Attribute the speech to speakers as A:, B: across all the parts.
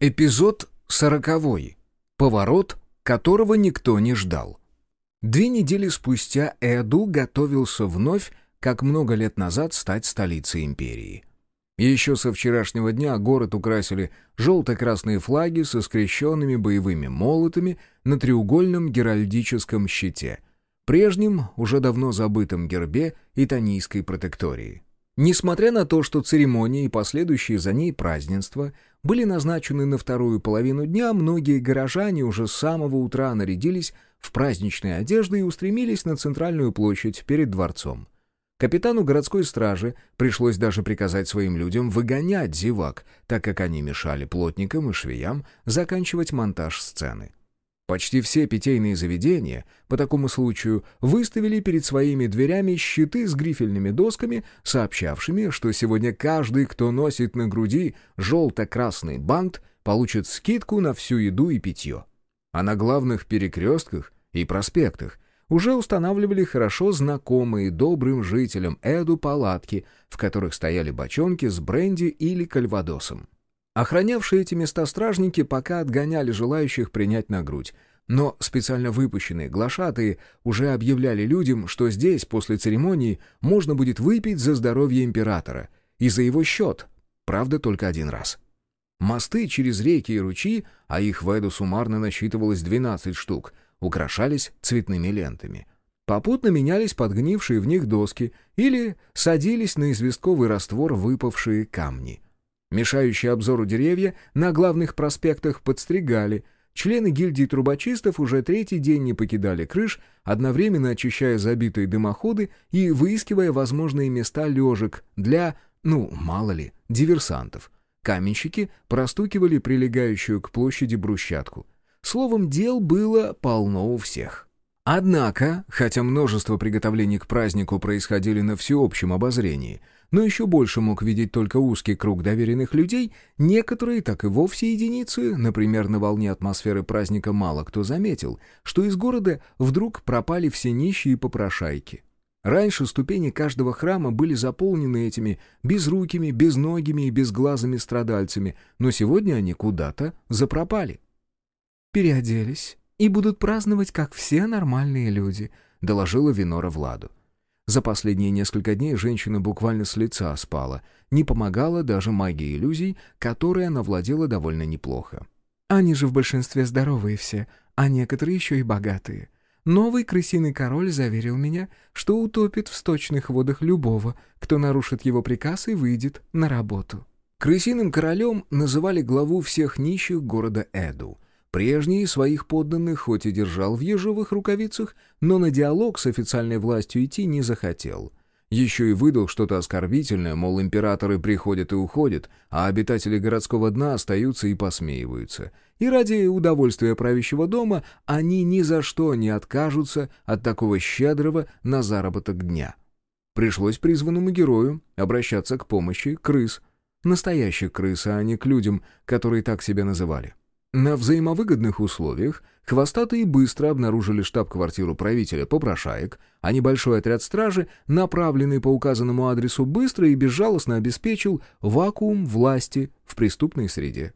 A: Эпизод сороковой. Поворот, которого никто не ждал. Две недели спустя Эду готовился вновь, как много лет назад, стать столицей империи. Еще со вчерашнего дня город украсили желто-красные флаги со скрещенными боевыми молотами на треугольном геральдическом щите, прежнем, уже давно забытом гербе Итанийской протектории. Несмотря на то, что церемонии и последующие за ней празднества были назначены на вторую половину дня, многие горожане уже с самого утра нарядились в праздничные одежды и устремились на центральную площадь перед дворцом. Капитану городской стражи пришлось даже приказать своим людям выгонять зевак, так как они мешали плотникам и швеям заканчивать монтаж сцены. Почти все питейные заведения по такому случаю выставили перед своими дверями щиты с грифельными досками, сообщавшими, что сегодня каждый, кто носит на груди желто-красный бант, получит скидку на всю еду и питье. А на главных перекрестках и проспектах уже устанавливали хорошо знакомые добрым жителям Эду палатки, в которых стояли бочонки с бренди или кальвадосом. Охранявшие эти места стражники пока отгоняли желающих принять на грудь, но специально выпущенные глашатые уже объявляли людям, что здесь, после церемонии, можно будет выпить за здоровье императора и за его счет, правда, только один раз. Мосты через реки и ручьи, а их в Эду суммарно насчитывалось 12 штук, украшались цветными лентами. Попутно менялись подгнившие в них доски или садились на известковый раствор выпавшие камни — Мешающие обзору деревья на главных проспектах подстригали. Члены гильдии трубочистов уже третий день не покидали крыш, одновременно очищая забитые дымоходы и выискивая возможные места лежек для, ну, мало ли, диверсантов. Каменщики простукивали прилегающую к площади брусчатку. Словом, дел было полно у всех. Однако, хотя множество приготовлений к празднику происходили на всеобщем обозрении, но еще больше мог видеть только узкий круг доверенных людей, некоторые, так и вовсе единицы, например, на волне атмосферы праздника мало кто заметил, что из города вдруг пропали все нищие попрошайки. Раньше ступени каждого храма были заполнены этими безрукими, безногими и безглазыми страдальцами, но сегодня они куда-то запропали.
B: «Переоделись и будут праздновать, как все нормальные люди», — доложила Винора Владу. За последние несколько дней женщина буквально с лица спала, не помогала даже магия иллюзий, которой она владела довольно неплохо. «Они же в большинстве здоровые все, а некоторые еще и богатые. Новый крысиный король заверил меня, что утопит в сточных водах любого, кто нарушит его приказ и выйдет на работу».
A: Крысиным королем называли главу всех нищих города Эду — Прежний своих подданных хоть и держал в ежовых рукавицах, но на диалог с официальной властью идти не захотел. Еще и выдал что-то оскорбительное, мол, императоры приходят и уходят, а обитатели городского дна остаются и посмеиваются. И ради удовольствия правящего дома они ни за что не откажутся от такого щедрого на заработок дня. Пришлось призванному герою обращаться к помощи крыс. Настоящих крыс, а не к людям, которые так себя называли. На взаимовыгодных условиях хвостатые быстро обнаружили штаб-квартиру правителя попрошаек, а небольшой отряд стражи, направленный по указанному адресу, быстро и безжалостно обеспечил вакуум власти в преступной среде.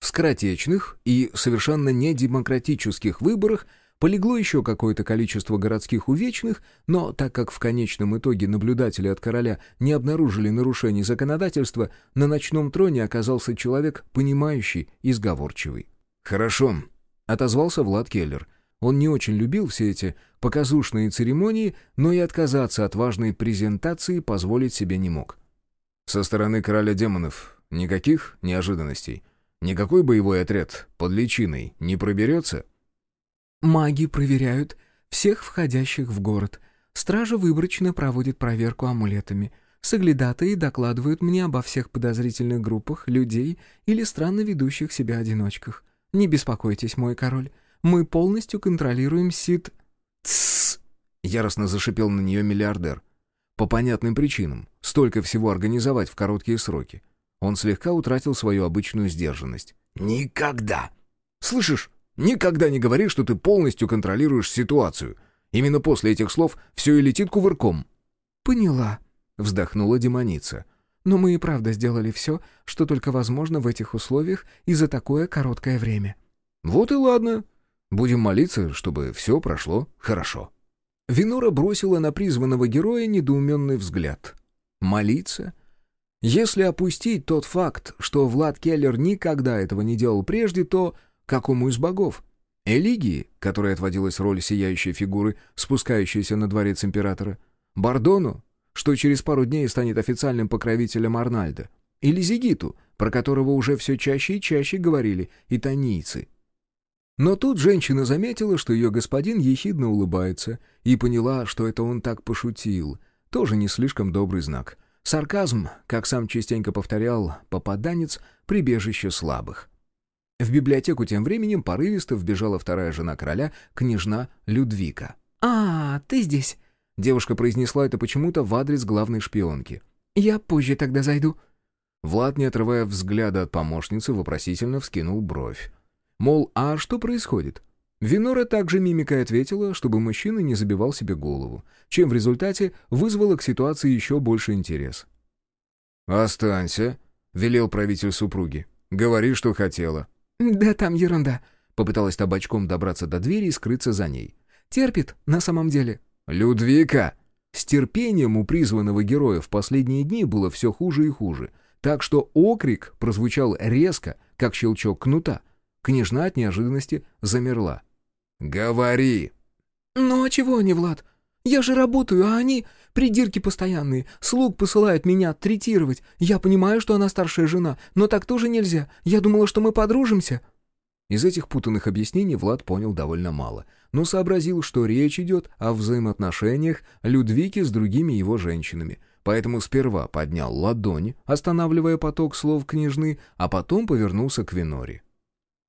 A: В скоротечных и совершенно недемократических выборах – Полегло еще какое-то количество городских увечных, но так как в конечном итоге наблюдатели от короля не обнаружили нарушений законодательства, на ночном троне оказался человек, понимающий и сговорчивый. «Хорошо», — отозвался Влад Келлер. Он не очень любил все эти показушные церемонии, но и отказаться от важной презентации позволить себе не мог. «Со стороны короля демонов никаких неожиданностей? Никакой боевой отряд под личиной не проберется?»
B: Маги проверяют всех входящих в город. Стража выборочно проводит проверку амулетами. Соглядатые докладывают мне обо всех подозрительных группах, людей или странно ведущих себя одиночках. Не беспокойтесь, мой король. Мы полностью контролируем сит...
A: «Тссс!» — яростно зашипел на нее миллиардер. По понятным причинам. Столько всего организовать в короткие сроки. Он слегка утратил свою обычную сдержанность. «Никогда! Слышишь, Никогда не говори, что ты полностью контролируешь ситуацию. Именно после этих слов все и летит кувырком».
B: «Поняла», —
A: вздохнула демоница.
B: Но мы и правда сделали все, что только возможно в этих условиях и за такое короткое время».
A: «Вот и ладно. Будем молиться, чтобы все прошло хорошо». Винора бросила на призванного героя недоуменный взгляд. «Молиться?» Если опустить тот факт, что Влад Келлер никогда этого не делал прежде, то какому из богов? Элигии, которой отводилась роль сияющей фигуры, спускающейся на дворец императора? Бардону, что через пару дней станет официальным покровителем Арнальда? Или Зигиту, про которого уже все чаще и чаще говорили итанийцы? Но тут женщина заметила, что ее господин ехидно улыбается, и поняла, что это он так пошутил. Тоже не слишком добрый знак. Сарказм, как сам частенько повторял попаданец, прибежище слабых. В библиотеку тем временем порывисто вбежала вторая жена короля, княжна Людвика.
B: «А, ты здесь?»
A: Девушка произнесла это почему-то в адрес главной шпионки.
B: «Я позже тогда зайду».
A: Влад, не отрывая взгляда от помощницы, вопросительно вскинул бровь. Мол, а что происходит? Винора также мимикой ответила, чтобы мужчина не забивал себе голову, чем в результате вызвало к ситуации еще больше интерес. «Останься», — велел правитель супруги. «Говори, что хотела».
B: «Да там ерунда», — попыталась табачком добраться до двери и скрыться за ней. «Терпит, на самом деле».
A: «Людвика!» С терпением у призванного героя в последние дни было все хуже и хуже, так что окрик прозвучал резко, как щелчок кнута. Княжна от неожиданности замерла. «Говори!»
B: «Ну а чего они, Влад? Я же работаю, а они придирки постоянные. Слуг посылают меня третировать. Я понимаю, что она старшая жена, но так тоже нельзя. Я думала, что мы подружимся».
A: Из этих путанных объяснений Влад понял довольно мало, но сообразил, что речь идет о взаимоотношениях Людвики с другими его женщинами, поэтому сперва поднял ладонь, останавливая поток слов княжны, а потом повернулся к Виноре.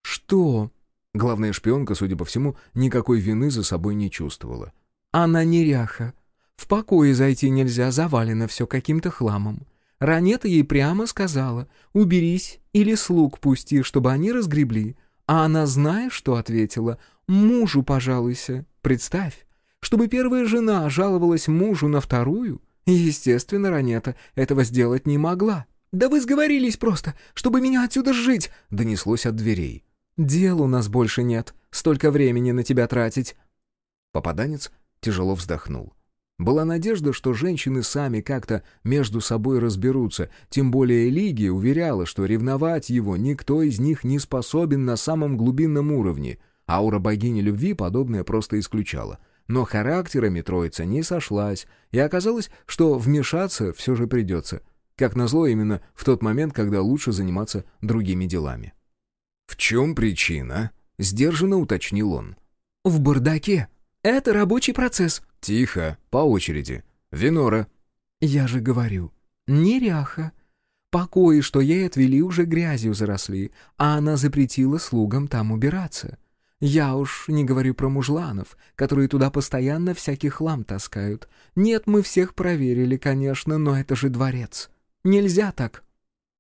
B: «Что?»
A: Главная шпионка, судя по всему, никакой вины за собой не чувствовала.
B: Она неряха. В покое зайти нельзя, завалено все каким-то хламом. Ранета ей прямо сказала, уберись или слуг пусти, чтобы они разгребли. А она, знаешь, что ответила? Мужу пожалуйся. Представь, чтобы первая жена жаловалась мужу на вторую. Естественно, Ранета этого сделать не могла. «Да вы сговорились просто, чтобы меня отсюда сжить!» — донеслось от дверей. «Дел у нас больше нет. Столько времени на тебя тратить».
A: Попаданец тяжело вздохнул. Была надежда, что женщины сами как-то между собой разберутся, тем более Лигия уверяла, что ревновать его никто из них не способен на самом глубинном уровне. Аура богини любви подобное просто исключала. Но характерами троица не сошлась, и оказалось, что вмешаться все же придется. Как назло, именно в тот момент, когда лучше заниматься другими делами. «В чем причина?» — сдержанно уточнил он.
B: «В бардаке», это рабочий процесс».
A: «Тихо, по очереди. Винора».
B: «Я же говорю, неряха. Покои, что ей отвели, уже грязью заросли, а она запретила слугам там убираться. Я уж не говорю про мужланов, которые туда постоянно всякий хлам таскают. Нет, мы всех проверили, конечно, но это же дворец. Нельзя так».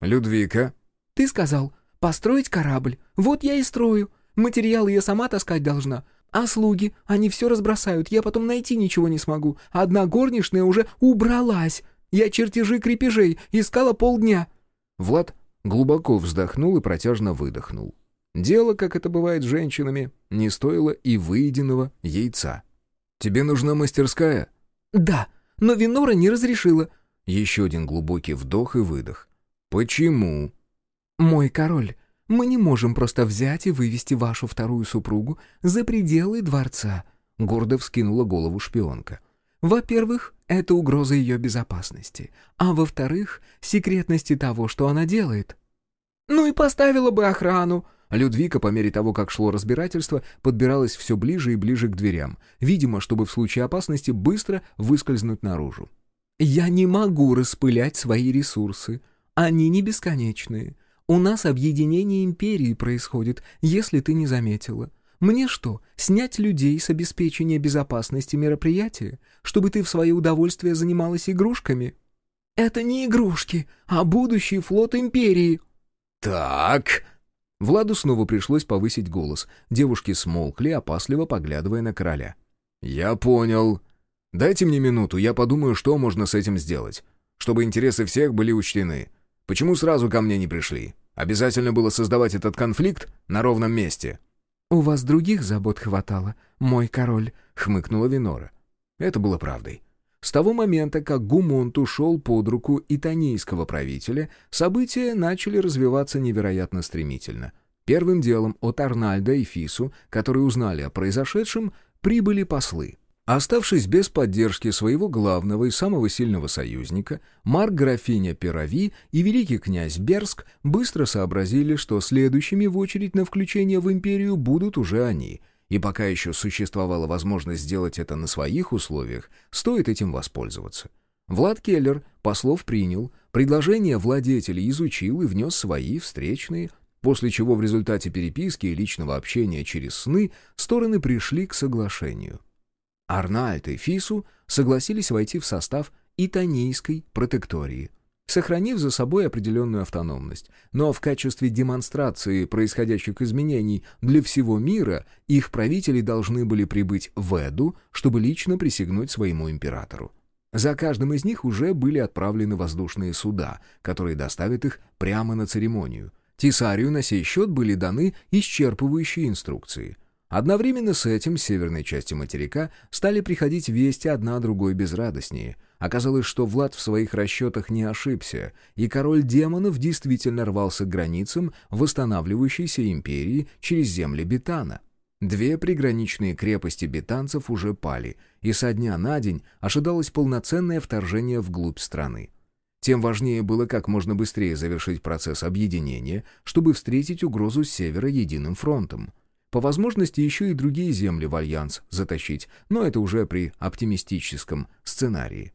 A: «Людвика?»
B: «Ты сказал, построить корабль. Вот я и строю. Материалы я сама таскать должна. А слуги, они все разбросают, я потом найти ничего не смогу. Одна горничная уже убралась. Я чертежи крепежей искала полдня».
A: Влад глубоко вздохнул и протяжно выдохнул. Дело, как это бывает с женщинами, не стоило и выеденного яйца. «Тебе нужна мастерская?»
B: «Да, но Винора не разрешила».
A: Еще один глубокий вдох и выдох. «Почему?»
B: «Мой король, мы не можем просто взять и вывести вашу вторую супругу за пределы дворца», — гордо вскинула голову шпионка. «Во-первых, это угроза ее безопасности, а во-вторых, секретности того, что она делает». «Ну и поставила бы охрану»,
A: Людвика, по мере того, как шло разбирательство, подбиралась все ближе и ближе к дверям, видимо, чтобы в случае опасности быстро выскользнуть наружу.
B: «Я не могу распылять свои ресурсы. Они не бесконечные. У нас объединение империи происходит, если ты не заметила. Мне что, снять людей с обеспечения безопасности мероприятия, чтобы ты в свое удовольствие занималась игрушками? Это не игрушки, а будущий флот империи.
A: Так. Владу снова пришлось повысить голос. Девушки смолкли, опасливо поглядывая на короля. Я понял. Дайте мне минуту, я подумаю, что можно с этим сделать. чтобы интересы всех были учтены. Почему сразу ко мне не пришли? Обязательно было создавать этот конфликт на ровном месте».
B: «У вас других забот хватало, мой король», — хмыкнула Винора.
A: Это было правдой. С того момента, как Гумонт ушел под руку итанийского правителя, события начали развиваться невероятно стремительно. Первым делом от Арнальда и Фису, которые узнали о произошедшем, прибыли послы. Оставшись без поддержки своего главного и самого сильного союзника, Марк графиня Пирави и великий князь Берск быстро сообразили, что следующими в очередь на включение в империю будут уже они — и пока еще существовала возможность сделать это на своих условиях, стоит этим воспользоваться. Влад Келлер послов принял, предложение владетелей изучил и внес свои встречные, после чего в результате переписки и личного общения через сны стороны пришли к соглашению. Арнальд и Фису согласились войти в состав Итанийской протектории – сохранив за собой определенную автономность. Но в качестве демонстрации происходящих изменений для всего мира их правители должны были прибыть в Эду, чтобы лично присягнуть своему императору. За каждым из них уже были отправлены воздушные суда, которые доставят их прямо на церемонию. Тисарию на сей счет были даны исчерпывающие инструкции — Одновременно с этим с северной части материка стали приходить вести одна другой безрадостнее. Оказалось, что Влад в своих расчетах не ошибся, и король демонов действительно рвался к границам восстанавливающейся империи через земли Бетана. Две приграничные крепости бетанцев уже пали, и со дня на день ожидалось полноценное вторжение вглубь страны. Тем важнее было как можно быстрее завершить процесс объединения, чтобы встретить угрозу с севера единым фронтом. По возможности еще и другие земли в альянс затащить, но это уже при оптимистическом сценарии.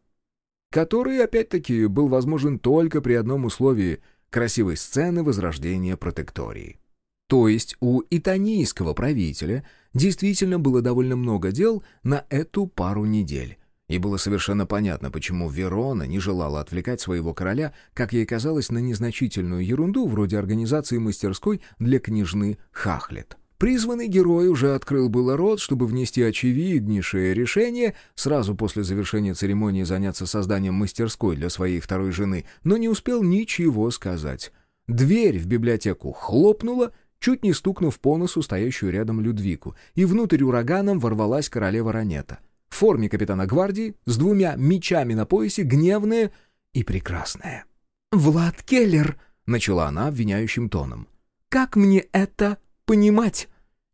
A: Который, опять-таки, был возможен только при одном условии — красивой сцены возрождения протектории. То есть у итанийского правителя действительно было довольно много дел на эту пару недель. И было совершенно понятно, почему Верона не желала отвлекать своего короля, как ей казалось, на незначительную ерунду вроде организации мастерской для княжны Хахлет. Призванный герой уже открыл было рот, чтобы внести очевиднейшее решение, сразу после завершения церемонии заняться созданием мастерской для своей второй жены, но не успел ничего сказать. Дверь в библиотеку хлопнула, чуть не стукнув по носу стоящую рядом Людвику, и внутрь ураганом ворвалась королева Ранета. В форме капитана гвардии, с двумя мечами на поясе, гневная и прекрасная.
B: «Влад Келлер!»
A: — начала она обвиняющим тоном.
B: «Как мне это понимать?»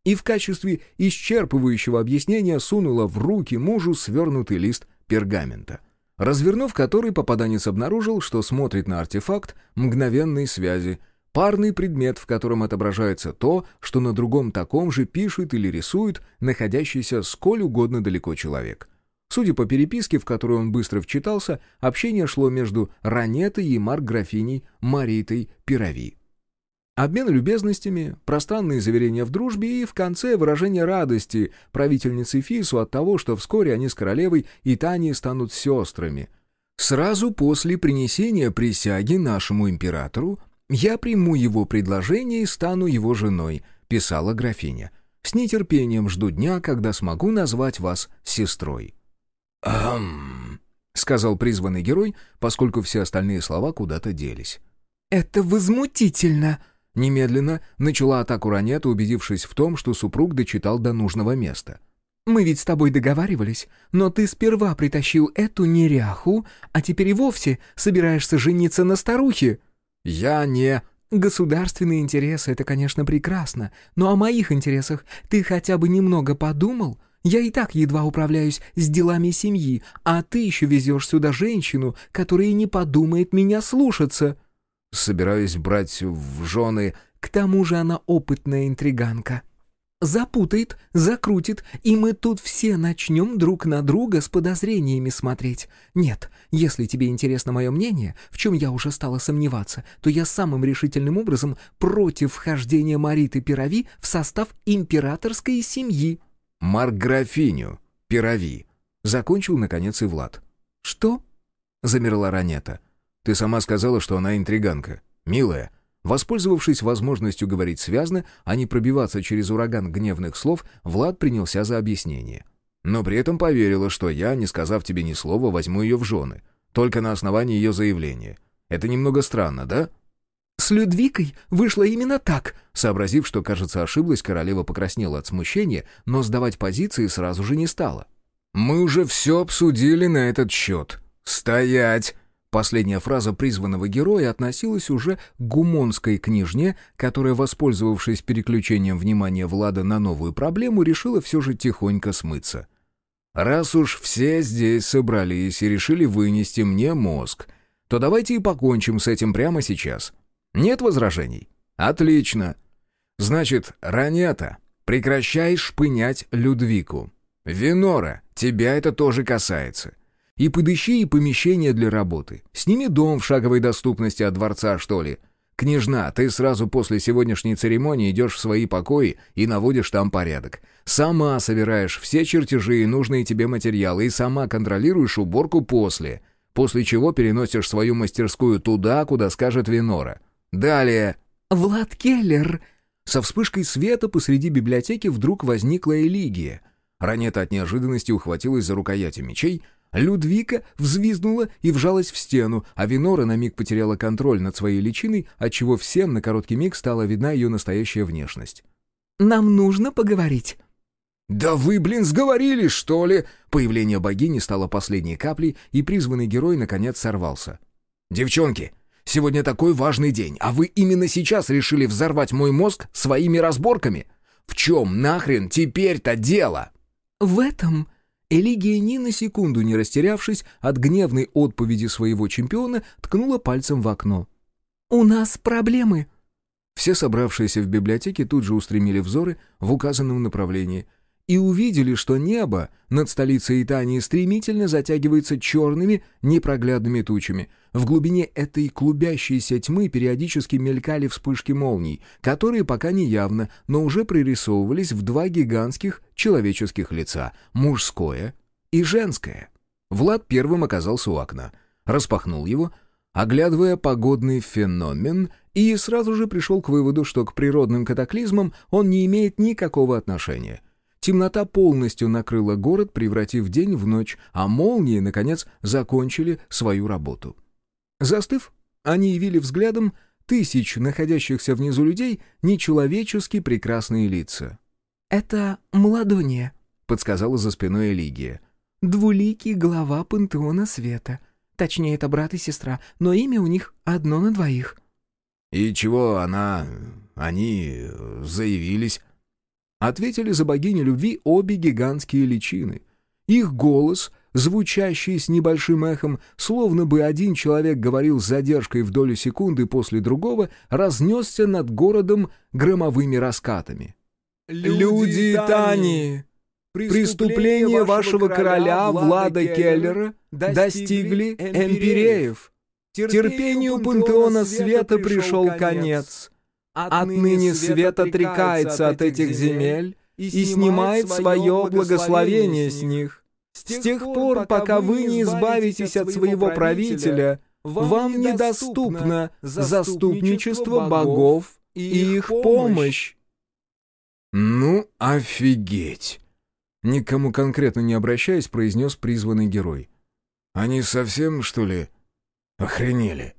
A: и в качестве исчерпывающего объяснения сунула в руки мужу свернутый лист пергамента, развернув который, попаданец обнаружил, что смотрит на артефакт мгновенной связи, парный предмет, в котором отображается то, что на другом таком же пишет или рисует находящийся сколь угодно далеко человек. Судя по переписке, в которую он быстро вчитался, общение шло между Ранетой и Марк-графиней Маритой Пирави. Обмен любезностями, пространные заверения в дружбе и в конце выражение радости правительницы Фису от того, что вскоре они с королевой и Таней станут сестрами. Сразу после принесения присяги нашему императору я приму его предложение и стану его женой, писала графиня. С нетерпением жду дня, когда смогу назвать вас сестрой. «Ам», — сказал призванный герой, поскольку все остальные слова куда-то делись.
B: «Это возмутительно»,
A: Немедленно начала атаку Ранета, убедившись в том, что супруг дочитал до нужного места.
B: «Мы ведь с тобой договаривались, но ты сперва притащил эту неряху, а теперь и вовсе собираешься жениться на старухе».
A: «Я не...»
B: «Государственные интересы — это, конечно, прекрасно, но о моих интересах ты хотя бы немного подумал?» Я и так едва управляюсь с делами семьи, а ты еще везешь сюда женщину, которая не подумает меня слушаться»
A: собираюсь брать в жены.
B: К тому же она опытная интриганка. Запутает, закрутит, и мы тут все начнем друг на друга с подозрениями смотреть. Нет, если тебе интересно мое мнение, в чем я уже стала сомневаться, то я самым решительным образом против вхождения Мариты Пирави в состав императорской семьи.
A: Марграфиню Пирави. Закончил, наконец, и Влад.
B: «Что?»
A: — замерла Ранета. Ты сама сказала, что она интриганка. Милая, Воспользовавшись возможностью говорить связно, а не пробиваться через ураган гневных слов, Влад принялся за объяснение. Но при этом поверила, что я, не сказав тебе ни слова, возьму ее в жены. только на основании ее заявления. Это немного странно, да?»
B: «С Людвикой вышло именно так»,
A: Сообразив, что, кажется, ошиблась, королева покраснела от смущения, но сдавать позиции сразу же не стала. «Мы уже все обсудили на этот счет. Стоять!» Последняя фраза призванного героя относилась уже к гумонской княжне, которая, воспользовавшись переключением внимания Влада на новую проблему, решила все же тихонько смыться. «Раз уж все здесь собрались и решили вынести мне мозг, то давайте и покончим с этим прямо сейчас. Нет возражений? Отлично. Значит, Ранета, прекращай шпынять Людвику. Винора, тебя это тоже касается. И подыщи и помещение для работы. Сними дом в шаговой доступности от дворца, что ли. Княжна, ты сразу после сегодняшней церемонии идешь в свои покои и наводишь там порядок. Сама собираешь все чертежи и нужные тебе материалы, и сама контролируешь уборку после. После чего переносишь свою мастерскую туда, куда скажет Винора. Далее.
B: «Влад Келлер!»
A: Со вспышкой света посреди библиотеки вдруг возникла Элигия. Ранета от неожиданности ухватилась за рукояти мечей, Людвика взвизгнула и вжалась в стену, а Винора на миг потеряла контроль над своей личиной, отчего всем на короткий миг стала видна ее настоящая внешность.
B: «Нам нужно поговорить».
A: «Да вы, блин, сговорились, что ли?» Появление богини стало последней каплей, и призванный герой наконец сорвался. «Девчонки, сегодня такой важный день, а вы именно сейчас решили взорвать мой мозг своими разборками? В чем нахрен теперь-то дело?»
B: «В этом...» Элигия, ни на секунду не растерявшись от гневной отповеди своего чемпиона, ткнула пальцем в окно. «У нас проблемы!»
A: Все собравшиеся в библиотеке тут же устремили взоры в указанном направлении — и увидели, что небо над столицей Итании стремительно затягивается черными непроглядными тучами. В глубине этой клубящейся тьмы периодически мелькали вспышки молний, которые пока не явно, но уже прорисовывались в два гигантских человеческих лица — мужское и женское. Влад первым оказался у окна, распахнул его, оглядывая погодный феномен, и сразу же пришел к выводу, что к природным катаклизмам он не имеет никакого отношения — Темнота полностью накрыла город, превратив день в ночь, а молнии, наконец, закончили свою работу. Застыв, они явили взглядом тысяч находящихся внизу людей нечеловечески прекрасные лица.
B: «Это Младония», —
A: подсказала за спиной Элигия.
B: «Двуликий глава пантеона света. Точнее, это брат и сестра, но имя у них одно на двоих».
A: «И чего она... они заявились?» Ответили за богиню любви обе гигантские личины. Их голос, звучащий с небольшим эхом, словно бы один человек говорил с задержкой в долю секунды после другого, разнесся над городом громовыми раскатами.
B: «Люди Тани! Преступления вашего короля Влада Келлера достигли эмпиреев. Терпению пантеона света пришел конец». Отныне свет отрекается от этих земель и снимает свое благословение с них. С тех пор, пока вы не избавитесь от своего правителя, вам недоступно заступничество богов и их помощь.
A: «Ну, офигеть!» Никому конкретно не обращаясь, произнес призванный герой. «Они совсем, что ли, охренели?»